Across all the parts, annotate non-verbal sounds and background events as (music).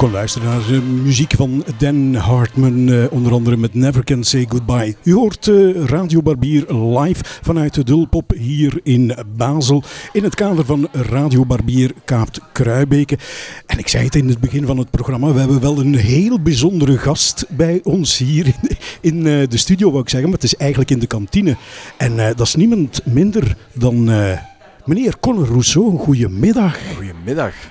kon luisteren naar de muziek van Dan Hartman, eh, onder andere met Never Can Say Goodbye. U hoort eh, Radio Barbier live vanuit de Dulpop hier in Basel, in het kader van Radio Barbier Kaapt Kruibeke. En ik zei het in het begin van het programma, we hebben wel een heel bijzondere gast bij ons hier in, eh, de studio, wou ik zeggen, maar het is eigenlijk in de kantine. En eh, dat is niemand minder dan... eh, Meneer Conor Rousseau, goedemiddag. Goedemiddag.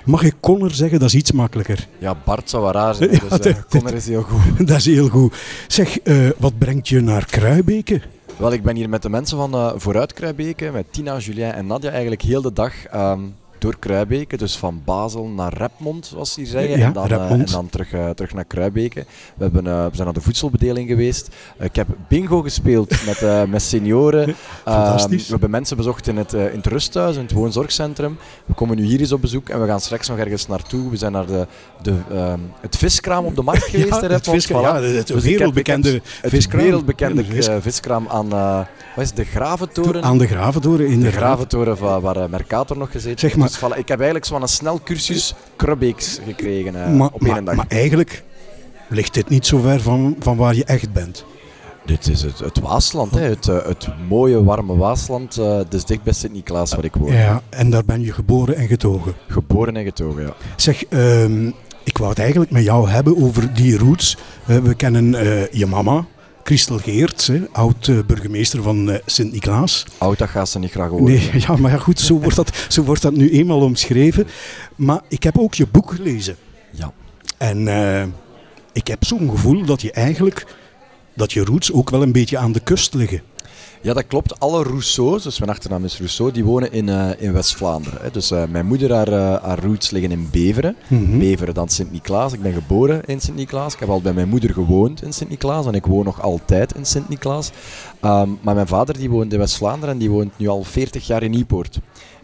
Mag ik Conor zeggen? Dat is iets makkelijker. Ja, Bart zou wel raar (laughs) zijn, Ja, dus eh, is heel goed. (laughs) Dat is heel goed. Zeg, eh, wat brengt je naar Kruibeke? Wel, ik ben hier met de mensen van eh Vooruit Kruibeke, met Tina, Julien en Nadia eigenlijk heel de dag ehm, door Kruibeke. Dus van Basel naar Repmond, zoals hier zeggen. Ja, en, dan, eh, en dan terug, eh, terug naar Kruibeke. We, hebben, eh, we zijn naar de voedselbedeling geweest. Ik heb bingo gespeeld met, (laughs) met senioren. Ehm, Fantastisch. we hebben mensen bezocht in het, in het rusthuis, in het woonzorgcentrum. We komen nu hier eens op bezoek en we gaan straks nog ergens naartoe. We zijn naar de, de, ehm, het viskraam op de markt (laughs) geweest Ja, in het Repmond. viskraam, Voilà. ja, het Dus ik heb- wereldbekende ik heb het viskraam. wereldbekende Ja, de vis- eh, viskraam aan wat is het, de Graventoren. Aan de Graventoren in de Graventoren waar, waar Mercator nog gezeten Zeg. Maar- Dus ik heb eigenlijk zo'n snel cursus Krubbeeks gekregen eh, maar, op één dag. maar eigenlijk ligt dit niet zo ver van, van waar je echt bent. Dit is het, het Waasland, hè. Het, eh, het mooie, warme Waasland. eh het is dicht bij Sint-Niklaas waar ik woon. Ja, en daar ben je geboren en getogen. Geboren en getogen, ja. Zeg, ehm, ik wou het eigenlijk met jou hebben over die roots. Eh, we kennen eh, je mama, Christel Geerts, hè, oud-burgemeester van eh, Sint-Niklaas. Oud, dat gaat ze niet graag horen. Nee, ja, maar ja, goed, zo wordt, dat, zo wordt dat nu eenmaal omschreven. Maar ik heb ook je boek gelezen. Ja. En eh, ik heb zo'n gevoel dat je eigenlijk, dat je roots ook wel een beetje aan de kust liggen. Ja, dat klopt. Alle Rousseau's, dus mijn achternaam is Rousseau, die wonen in, eh, in West-Vlaanderen. Dus eh, mijn moeder, haar, eh, haar roots liggen in Beveren. Mhm. Beveren dan Sint-Niklaas. Ik ben geboren in Sint-Niklaas. Ik heb al bij mijn moeder gewoond in Sint-Niklaas en ik woon nog altijd in Sint-Niklaas. Ehm, maar mijn vader die woont in West-Vlaanderen en die woont nu al 40 jaar in Niepoort.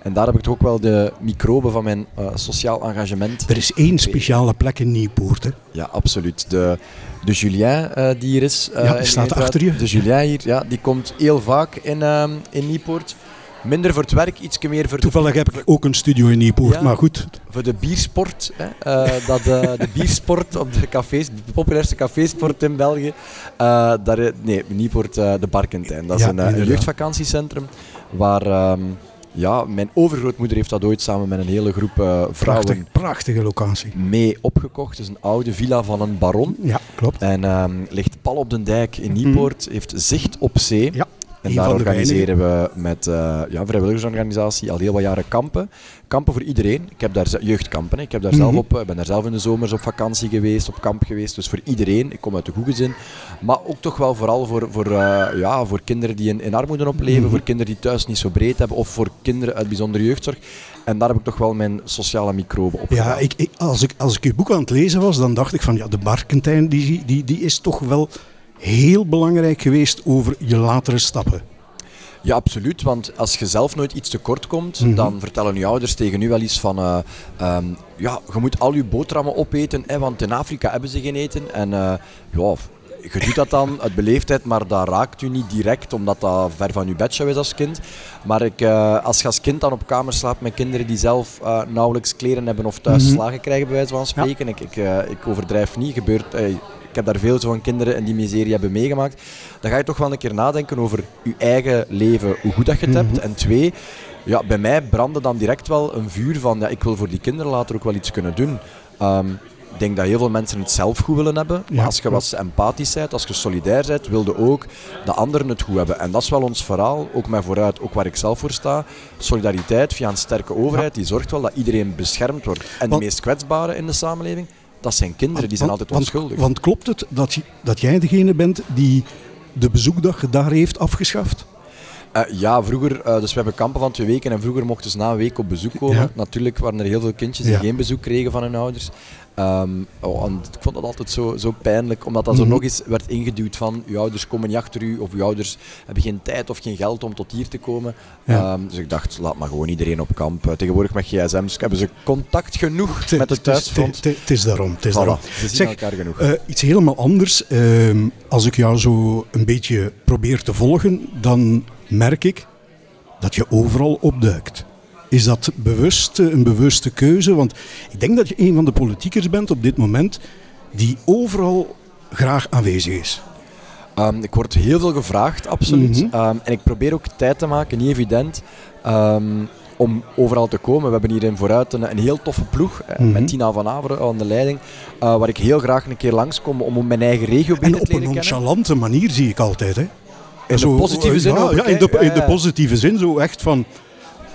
En daar heb ik toch ook wel de microben van mijn eh, sociaal engagement. Er is één speciale plek in Nieuwpoort. Hè. Ja, absoluut. De, de Julien eh, die hier is. eh, Ja, die staat achter je. De Julien hier, ja, die komt heel vaak in, ehm in Niepoort. Minder voor het werk, iets meer voor, Toevallig heb ik ook een studio in Nieuwpoort, Ja. maar goed. voor de biersport. Hè. Dat, de biersport op de cafés, de populairste cafésport in België. Eh, daar, nee, Niepoort, eh, de Barkentijn. Dat is Ja, een, een jeugdvakantiecentrum waar... ehm, ja, mijn overgrootmoeder heeft dat ooit samen met een hele groep eh, vrouwen Prachtig, prachtige locatie. mee opgekocht. Het is een oude villa van een baron. Ja, klopt. En ehm, ligt pal op de dijk in Niepoort, heeft zicht op zee. Ja, En een daar organiseren we met eh ja, een vrijwilligersorganisatie al heel wat jaren kampen. Kampen voor iedereen. Ik heb daar jeugdkampen. hè. Ik heb daar zelf Mhm. op, eh, ben daar zelf in de zomers op vakantie geweest, op kamp geweest. Dus voor iedereen. Ik kom uit de goede gezin. Maar ook toch wel vooral voor, voor, eh, ja, voor kinderen die in, in armoede opleven, Mhm. voor kinderen die thuis niet zo breed hebben of voor kinderen uit bijzondere jeugdzorg. En daar heb ik toch wel mijn sociale microben op Ja, ik, als, ik, als ik uw boek aan het lezen was, dan dacht ik van ja, de Barkentijn die, die, die is toch wel heel belangrijk geweest over je latere stappen. Ja, absoluut. Want als je zelf nooit iets tekort komt, Mhm. dan vertellen je ouders tegen u wel iets van... eh, ehm, ja, je moet al je boterhammen opeten, hè, want in Afrika hebben ze geen eten. En eh, ja, je doet dat dan uit beleefdheid, maar dat raakt u niet direct, omdat dat ver van uw bedshow is als kind. Maar ik, eh, als je als kind dan op kamer slaapt met kinderen die zelf nauwelijks kleren hebben of thuis Mhm. slagen krijgen, bij wijze van spreken. Ik, ik, ik overdrijf niet, gebeurt... ik heb daar veel zo van kinderen in die miserie hebben meegemaakt. Dan ga je toch wel een keer nadenken over je eigen leven, hoe goed dat je het hebt. En twee, ja, bij mij brandde dan direct wel een vuur van, ja, ik wil voor die kinderen later ook wel iets kunnen doen. Ehm, ik denk dat heel veel mensen het zelf goed willen hebben. Maar Ja, als je wat empathisch bent, als je solidair bent, wilde ook de anderen het goed hebben. En dat is wel ons verhaal, ook mij vooruit, ook waar ik zelf voor sta. Solidariteit via een sterke overheid, die zorgt wel dat iedereen beschermd wordt. En de meest kwetsbaren in de samenleving, dat zijn kinderen, die zijn Want- altijd want, onschuldig. Want klopt het dat, dat jij degene bent die de bezoekdag daar heeft afgeschaft? Eh, ja, vroeger, eh, dus we hebben kampen van twee weken en vroeger mochten ze na een week op bezoek komen. Ja. Natuurlijk waren er heel veel kindjes die Ja. geen bezoek kregen van hun ouders. Oh, en ik vond dat altijd zo, zo pijnlijk, omdat dat zo Mhm. nog eens werd ingeduwd van uw ouders komen niet achter u of uw ouders hebben geen tijd of geen geld om tot hier te komen. Ja. Ehm, dus ik dacht, laat maar gewoon iedereen op kamp. Eh, tegenwoordig met gsm's hebben ze contact genoeg met het Het is- thuisfront. Het is daarom. Het is Voilà, daarom. ze zien Zeg, elkaar genoeg. Iets helemaal anders. Ehm, als ik jou zo een beetje probeer te volgen, dan merk ik dat je overal opduikt. Is dat bewust, een bewuste keuze? Want ik denk dat je een van de politiekers bent op dit moment die overal graag aanwezig is. Um, ik word heel veel gevraagd, absoluut. Mm -hmm. um, en ik probeer ook tijd te maken, niet evident, um, om overal te komen. We hebben hier in vooruit een, een heel toffe ploeg, mm -hmm. met Tina van Averen aan de leiding, uh, waar ik heel graag een keer langskom om mijn eigen regio beter te leren kennen. En op een nonchalante manier zie ik altijd, hè? In zo, de positieve zin ja, ook, ja, in de, in de positieve zin, zo echt van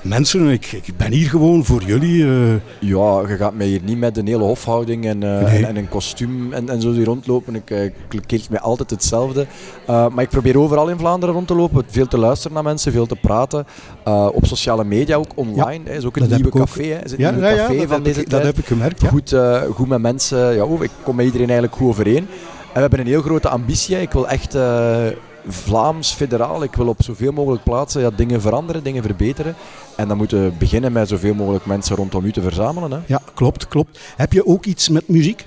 mensen, ik, ik ben hier gewoon voor jullie. Uh... Ja, je gaat mij hier niet met een hele hofhouding en, uh, nee. en, en, een kostuum en, en zo hier rondlopen. Ik, uh, ik mij altijd hetzelfde. maar ik probeer overal in Vlaanderen rond te lopen, veel te luisteren naar mensen, veel te praten. op sociale media ook, online. Ja, is ook een nieuwe café. Hè. Is een ja, nieuwe ja, café ja, van dat deze heb, tijd. Dat heb ik gemerkt. Goed, goed met mensen. Ja, oh, ik kom met iedereen eigenlijk goed overeen. En we hebben een heel grote ambitie. Ik wil echt Vlaams, federaal. Ik wil op zoveel mogelijk plaatsen ja, dingen veranderen, dingen verbeteren. En dan moeten we beginnen met zoveel mogelijk mensen rondom u te verzamelen. Hè. Ja, klopt, klopt. Heb je ook iets met muziek?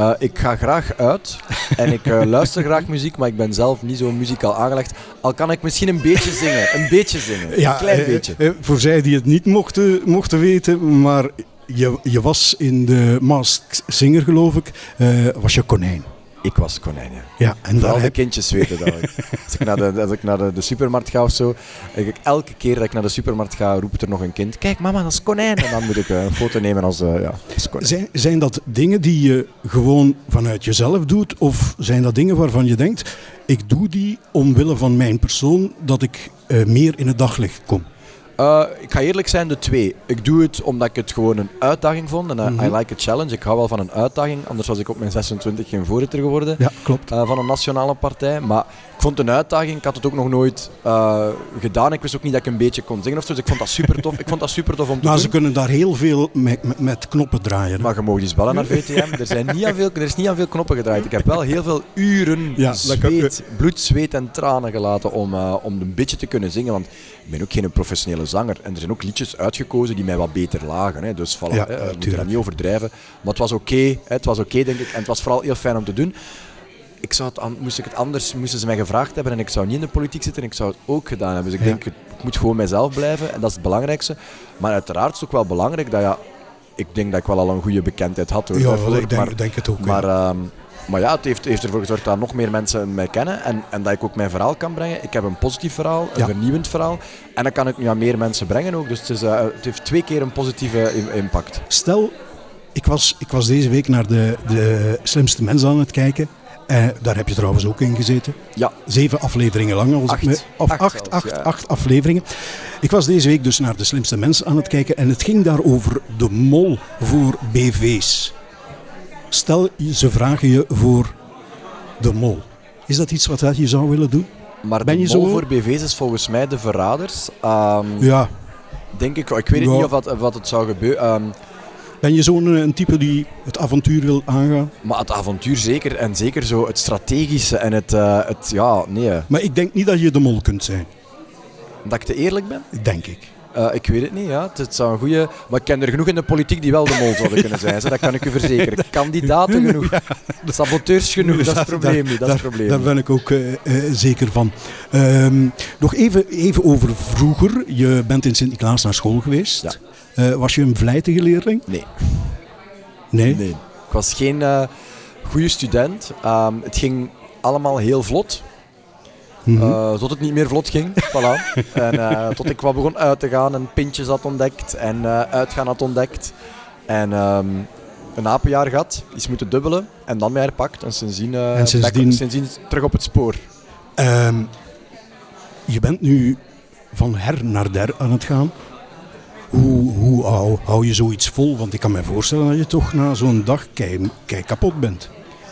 Uh, ik ga graag uit en ik uh, (laughs) luister graag muziek, maar ik ben zelf niet zo muzikaal aangelegd. Al kan ik misschien een beetje zingen, een beetje zingen, ja, een klein uh, beetje. voor zij die het niet mochten, mochten weten, maar je, je was in de Masked Singer, geloof ik, was je konijn. Ik was konijn, ja. ja en Vooral de kindjes weten dat. (laughs) als ik naar, de, als ik naar de, de supermarkt ga of zo, ik, elke keer dat ik naar de supermarkt ga, roept er nog een kind. Kijk mama, dat is konijn. En dan moet ik uh, een foto nemen als, uh, ja, als konijn. Zijn, zijn dat dingen die je gewoon vanuit jezelf doet? Of zijn dat dingen waarvan je denkt, ik doe die omwille van mijn persoon, dat ik uh, meer in het daglicht kom? Uh, ik ga eerlijk zijn, de twee. Ik doe het omdat ik het gewoon een uitdaging vond. En uh, mm -hmm. I like a challenge. Ik hou wel van een uitdaging. Anders was ik op mijn 26 geen voorzitter geworden ja, klopt. Uh, van een nationale partij. Maar vond het een uitdaging. Ik had het ook nog nooit gedaan. Ik wist ook niet dat ik een beetje kon zingen of zo. Dus ik vond dat super tof. ik vond dat super tof om te nou, doen. Ze kunnen daar heel veel met, met, met knoppen draaien. Hè? Maar je mag eens bellen naar VTM. er, zijn niet aan veel, er is niet aan veel knoppen gedraaid. Ik heb wel heel veel uren ja, zweet, bloed, zweet en tranen gelaten om, om een beetje te kunnen zingen. Want ik ben ook geen professionele zanger. En er zijn ook liedjes uitgekozen die mij wat beter lagen. Hè. Dus voilà, ja, hè, we moeten dat niet overdrijven. Maar het was oké, okay, het was oké okay, denk ik. En het was vooral heel fijn om te doen. Ik zou het, moest ik het anders, moesten ze mij gevraagd hebben en ik zou niet in de politiek zitten, en ik zou het ook gedaan hebben. Dus ik ja. denk, ik moet gewoon mijzelf blijven en dat is het belangrijkste. Maar uiteraard is het ook wel belangrijk dat ja, ik denk dat ik wel al een goede bekendheid had. Hoor, ja, ik denk, maar, denk het ook. Maar, uh, maar ja, het heeft, heeft ervoor gezorgd dat nog meer mensen mij kennen en, en dat ik ook mijn verhaal kan brengen. Ik heb een positief verhaal, een ja. vernieuwend verhaal. En dat kan ik nu aan meer mensen brengen ook. Dus het, is, uh, het heeft twee keer een positieve impact. Stel, ik was, ik was deze week naar de, de slimste mensen aan het kijken. Uh, daar heb je trouwens ook in gezeten. Ja. Zeven afleveringen lang. Als acht. Ik me, of acht, acht, zelfs, acht, ja. acht afleveringen. Ik was deze week dus naar de slimste mensen aan het kijken. En het ging daar over de mol voor BV's. Stel, ze vragen je voor de mol. Is dat iets wat je zou willen doen? Maar ben de je mol zo... voor BV's is volgens mij de verraders. Um, ja. Denk ik. Ik weet ja. niet of, dat, of wat het zou gebeuren. Um, ben je zo'n een type die het avontuur wil aangaan? Maar het avontuur zeker. En zeker zo het strategische en het... Uh, het ja, nee. Maar ik denk niet dat je de mol kunt zijn. Dat ik te eerlijk ben? Denk ik. Uh, ik weet het niet, ja. Het, zou een goede. Maar ik ken er genoeg in de politiek die wel de mol zouden kunnen zijn. Dat kan ik u verzekeren. (laughs) Kandidaten genoeg. Ja. Saboteurs genoeg. Dat is het probleem niet. Dat is het probleem daar ben ik ook uh, uh, zeker van. Um, nog even, even over vroeger. Je bent in Sint-Niklaas naar school geweest. Ja. Uh, was je een vlijtige leerling? Nee. Nee? Nee. Ik was geen uh, goede student. Um, het ging allemaal heel vlot. Mm -hmm. uh, tot het niet meer vlot ging. voilà. (laughs) en, tot ik wat begon uit te gaan en pintjes had ontdekt en uitgaan had ontdekt. En um, een apenjaar gehad, iets moeten dubbelen en dan mij herpakt. En sindsdien, en sindsdien... ik, sindsdien terug op het spoor. Um, je bent nu van her naar der aan het gaan. Hoe, hou, hou, je zoiets vol? Want ik kan me voorstellen dat je toch na zo'n dag kei, kei kapot bent.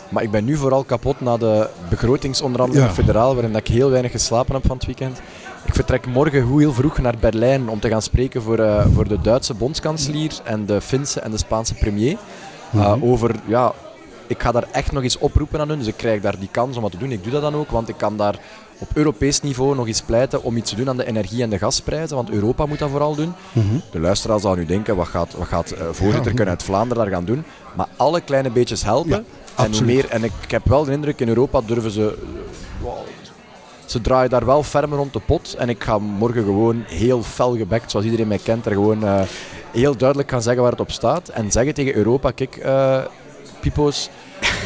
Maar ik ben nu vooral kapot na de begrotingsonderhandeling Ja. federaal, waarin dat ik heel weinig geslapen heb van het weekend. Ik vertrek morgen heel vroeg naar Berlijn om te gaan spreken voor, uh, voor de Duitse bondskanselier en de Finse en de Spaanse premier. Uh, Mhm. Over, ja, ik ga daar echt nog eens oproepen aan hun, dus ik krijg daar die kans om wat te doen. Ik doe dat dan ook, want ik kan daar op Europees niveau nog eens pleiten om iets te doen aan de energie- en de gasprijzen, want Europa moet dat vooral doen. Mhm. De luisteraar zal nu denken, wat gaat, wat gaat uh, voorzitter Ja. kunnen uit Vlaanderen daar gaan doen? Maar alle kleine beetjes helpen. Ja, en, hoe meer, en ik, ik heb wel de indruk, in Europa durven ze... wow, ze draaien daar wel ferm rond de pot. En ik ga morgen gewoon heel fel gebekt, zoals iedereen mij kent, er gewoon uh, heel duidelijk gaan zeggen waar het op staat. En zeggen tegen Europa, kijk, uh, pipo's,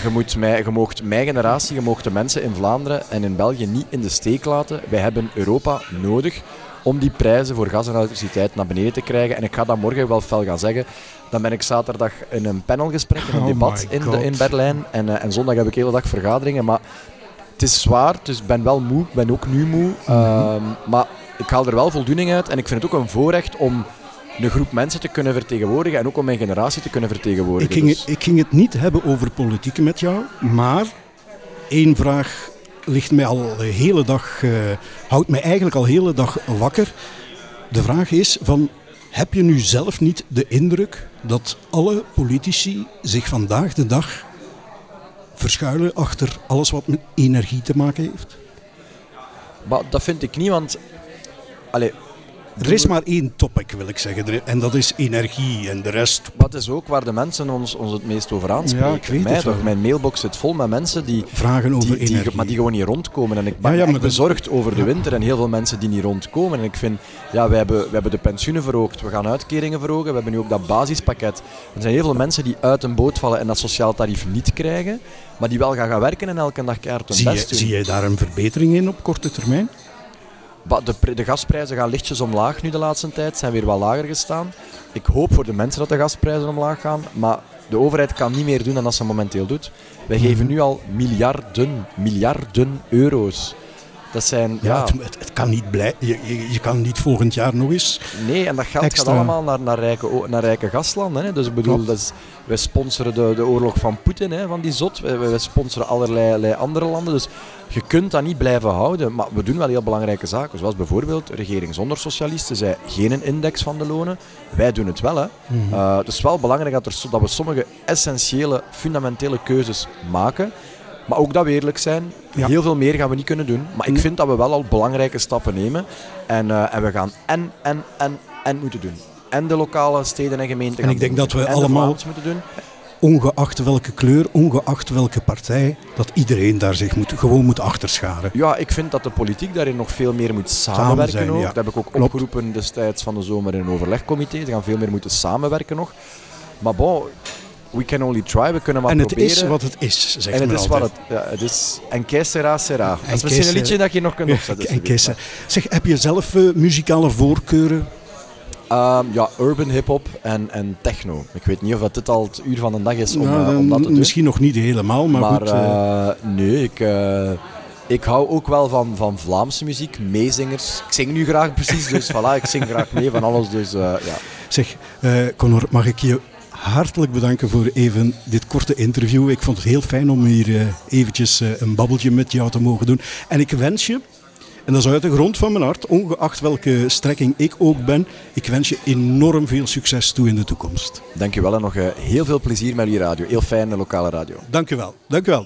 je, moet mij, je moogt mijn generatie, je moogt de mensen in Vlaanderen en in België niet in de steek laten. Wij hebben Europa nodig om die prijzen voor gas en elektriciteit naar beneden te krijgen. En ik ga dat morgen wel fel gaan zeggen. Dan ben ik zaterdag in een panelgesprek, in een oh debat in, de, in Berlijn. En, uh, en zondag heb ik de hele dag vergaderingen. Maar het is zwaar, dus ik ben wel moe. Ik ben ook nu moe. Mhm. Ehm, maar ik haal er wel voldoening uit. En ik vind het ook een voorrecht om een groep mensen te kunnen vertegenwoordigen en ook om mijn generatie te kunnen vertegenwoordigen. Ik ging, dus. ik ging het niet hebben over politiek met jou, maar één vraag ligt mij al de hele dag, uh, houdt mij eigenlijk al de hele dag wakker. De vraag is van, heb je nu zelf niet de indruk dat alle politici zich vandaag de dag verschuilen achter alles wat met energie te maken heeft? Maar dat vind ik niet, want... Allez, er is maar één topic, wil ik zeggen. En dat is energie en de rest... Wat is ook waar de mensen ons, ons het meest over aanspreken. Ja, ik weet Mij, toch, mijn mailbox zit vol met mensen die... Vragen over die, energie. maar die gewoon niet rondkomen. En ik ben ja, ja, bezorgd over de winter en heel veel mensen die niet rondkomen. En ik vind, ja, wij hebben, wij hebben de pensioenen verhoogd. We gaan uitkeringen verhogen. We hebben nu ook dat basispakket. Er zijn heel veel mensen die uit een boot vallen en dat sociaal tarief niet krijgen. Maar die wel gaan gaan werken en elke dag keihard hun zie best je, Zie je daar een verbetering in op korte termijn? De, de, gasprijzen gaan lichtjes omlaag nu de laatste tijd, zijn weer wat lager gestaan. Ik hoop voor de mensen dat de gasprijzen omlaag gaan, maar de overheid kan niet meer doen dan dat ze momenteel doet. Wij mhm. geven nu al miljarden, miljarden euro's. Dat zijn, ja, Het, het, kan niet blij, je, je, je, kan niet volgend jaar nog eens. Nee, en dat geld gaat allemaal naar, naar, rijke, naar rijke gastlanden. Hè. Dus ik bedoel, dat is, wij sponsoren de, de oorlog van Poetin, hè, van die zot. Wij, wij sponsoren allerlei, allerlei andere landen. Dus je kunt dat niet blijven houden, maar we doen wel heel belangrijke zaken. Zoals bijvoorbeeld, regering zonder socialisten zei geen index van de lonen. Wij doen het wel. Hè. Uh, het is wel belangrijk dat, er, dat we sommige essentiële, fundamentele keuzes maken. Maar ook dat we eerlijk zijn, heel veel meer gaan we niet kunnen doen. Maar ik vind dat we wel al belangrijke stappen nemen. En, uh, en we gaan en, en, en, en moeten doen. En de lokale steden en gemeenten en ik denk dat we allemaal moeten doen ongeacht welke kleur, ongeacht welke partij, dat iedereen daar zich moet, gewoon moet achterscharen. Ja, ik vind dat de politiek daarin nog veel meer moet samenwerken. ook. Dat heb ik ook opgeroepen destijds van de zomer in een overlegcomité. Ze gaan veel meer moeten samenwerken nog. Maar bon, we can only try, we kunnen maar en proberen. En het is wat het is, zegt En het is wat het, ja, het is. En que sera, sera. Dat is misschien een liedje dat je nog kunt opzetten. En zeg, heb je zelf uh, muzikale voorkeuren? Um, ja, urban hip-hop en, en techno. Ik weet niet of dat dit al het uur van de dag is om, uh, om dat te doen. Misschien nog niet helemaal, maar, maar goed. Uh, nee, ik, ik hou ook wel van, van Vlaamse muziek, meezingers. Ik zing nu graag precies, dus (laughs) voilà, ik zing graag mee van alles. Dus, ja. Zeg, Conor, mag ik je hartelijk bedanken voor even dit korte interview. Ik vond het heel fijn om hier eventjes een babbeltje met jou te mogen doen. En ik wens je en dat is uit de grond van mijn hart, ongeacht welke strekking ik ook ben. Ik wens je enorm veel succes toe in de toekomst. Dankjewel en nog heel veel plezier met je radio. Heel fijne lokale radio. Dankjewel. Dankjewel.